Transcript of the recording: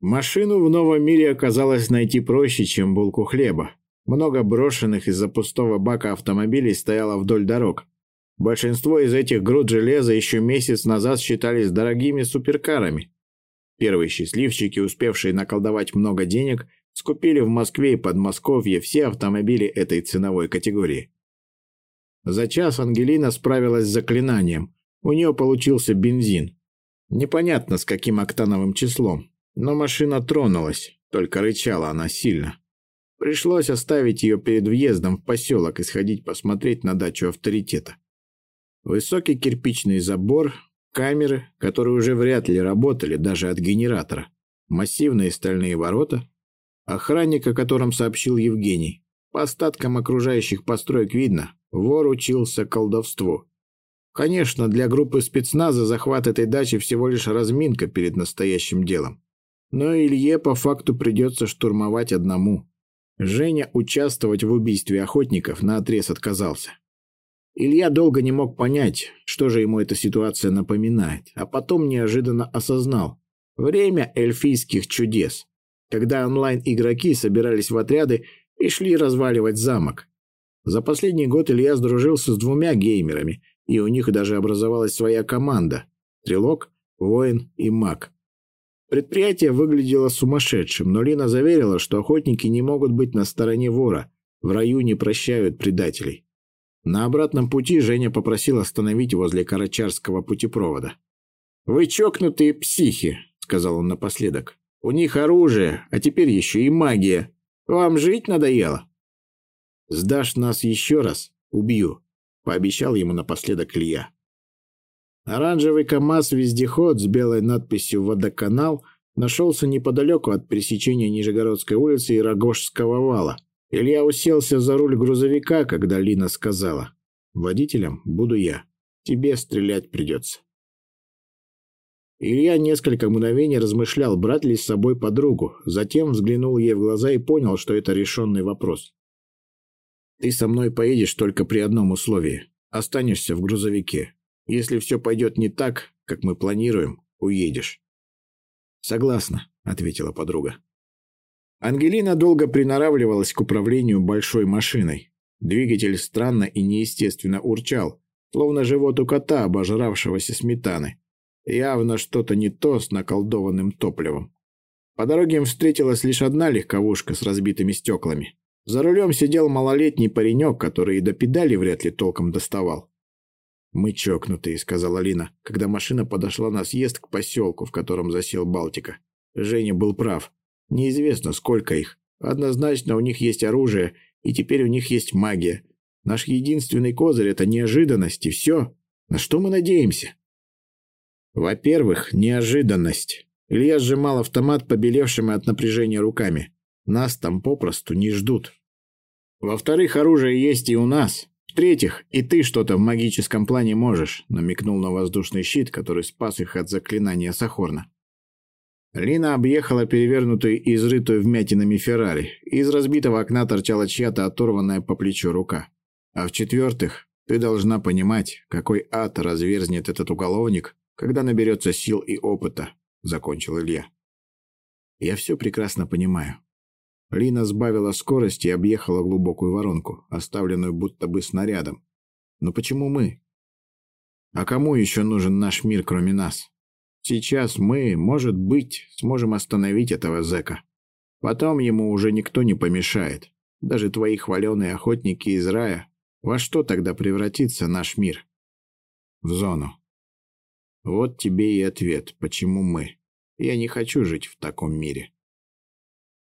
Машину в новом мире оказалось найти проще, чем булку хлеба. Много брошенных из-за пустого бака автомобилей стояло вдоль дорог. Большинство из этих груд железа еще месяц назад считались дорогими суперкарами. Первые счастливчики, успевшие наколдовать много денег, скупили в Москве и Подмосковье все автомобили этой ценовой категории. За час Ангелина справилась с заклинанием. У нее получился бензин. Непонятно, с каким октановым числом. Но машина тронулась, только рычала она сильно. Пришлось оставить ее перед въездом в поселок и сходить посмотреть на дачу авторитета. Высокий кирпичный забор, камеры, которые уже вряд ли работали даже от генератора, массивные стальные ворота, охранник, о котором сообщил Евгений. По остаткам окружающих построек видно, вор учился колдовству. Конечно, для группы спецназа захват этой дачи всего лишь разминка перед настоящим делом. Но Илье по факту придется штурмовать одному. Женя участвовать в убийстве охотников наотрез отказался. Илья долго не мог понять, что же ему эта ситуация напоминает, а потом неожиданно осознал. Время эльфийских чудес, когда онлайн-игроки собирались в отряды и шли разваливать замок. За последний год Илья сдружился с двумя геймерами, и у них даже образовалась своя команда – Стрелок, Воин и Маг. Предприятие выглядело сумасшедшим, но Лина заверила, что охотники не могут быть на стороне вора. В раю не прощают предателей. На обратном пути Женя попросил остановить возле Карачарского путепровода. «Вы чокнутые психи», — сказал он напоследок. «У них оружие, а теперь еще и магия. Вам жить надоело?» «Сдашь нас еще раз? Убью», — пообещал ему напоследок Илья. Оранжевый КАМАЗ-вездеход с белой надписью «Водоканал» нашелся неподалеку от пересечения Нижегородской улицы и Рогожского вала. Илья уселся за руль грузовика, когда Лина сказала «Водителем буду я. Тебе стрелять придется». Илья несколько мгновений размышлял, брать ли с собой подругу, затем взглянул ей в глаза и понял, что это решенный вопрос. «Ты со мной поедешь только при одном условии. Останешься в грузовике. Если все пойдет не так, как мы планируем, уедешь». «Согласна», — ответила подруга. Ангелина долго приноравливалась к управлению большой машиной. Двигатель странно и неестественно урчал, словно живот у кота, обожравшегося сметаны. Явно что-то не то с наколдованным топливом. По дороге им встретилась лишь одна легковушка с разбитыми стеклами. За рулем сидел малолетний паренек, который и до педали вряд ли толком доставал. «Мы чокнутые», — сказала Лина, когда машина подошла на съезд к поселку, в котором засел Балтика. Женя был прав. Неизвестно, сколько их. Однозначно у них есть оружие, и теперь у них есть магия. Наш единственный козырь — это неожиданность, и все. На что мы надеемся? Во-первых, неожиданность. Илья сжимал автомат побелевшими от напряжения руками. Нас там попросту не ждут. Во-вторых, оружие есть и у нас. В-третьих, и ты что-то в магическом плане можешь, намекнул на воздушный щит, который спас их от заклинания Сахорна. Лина объехала перевернутую и изрытую вмятинами Феррари. Из разбитого окна торчала чья-то оторванная по плечу рука. А в-четвертых, ты должна понимать, какой ад разверзнет этот уголовник, когда наберется сил и опыта, закончил Илья. Я все прекрасно понимаю. Лина сбавила скорость и объехала глубокую воронку, оставленную будто бы снарядом. Но почему мы? А кому еще нужен наш мир, кроме нас? Сейчас мы, может быть, сможем остановить этого зэка. Потом ему уже никто не помешает. Даже твои хваленые охотники из рая. Во что тогда превратится наш мир? В зону. Вот тебе и ответ, почему мы. Я не хочу жить в таком мире.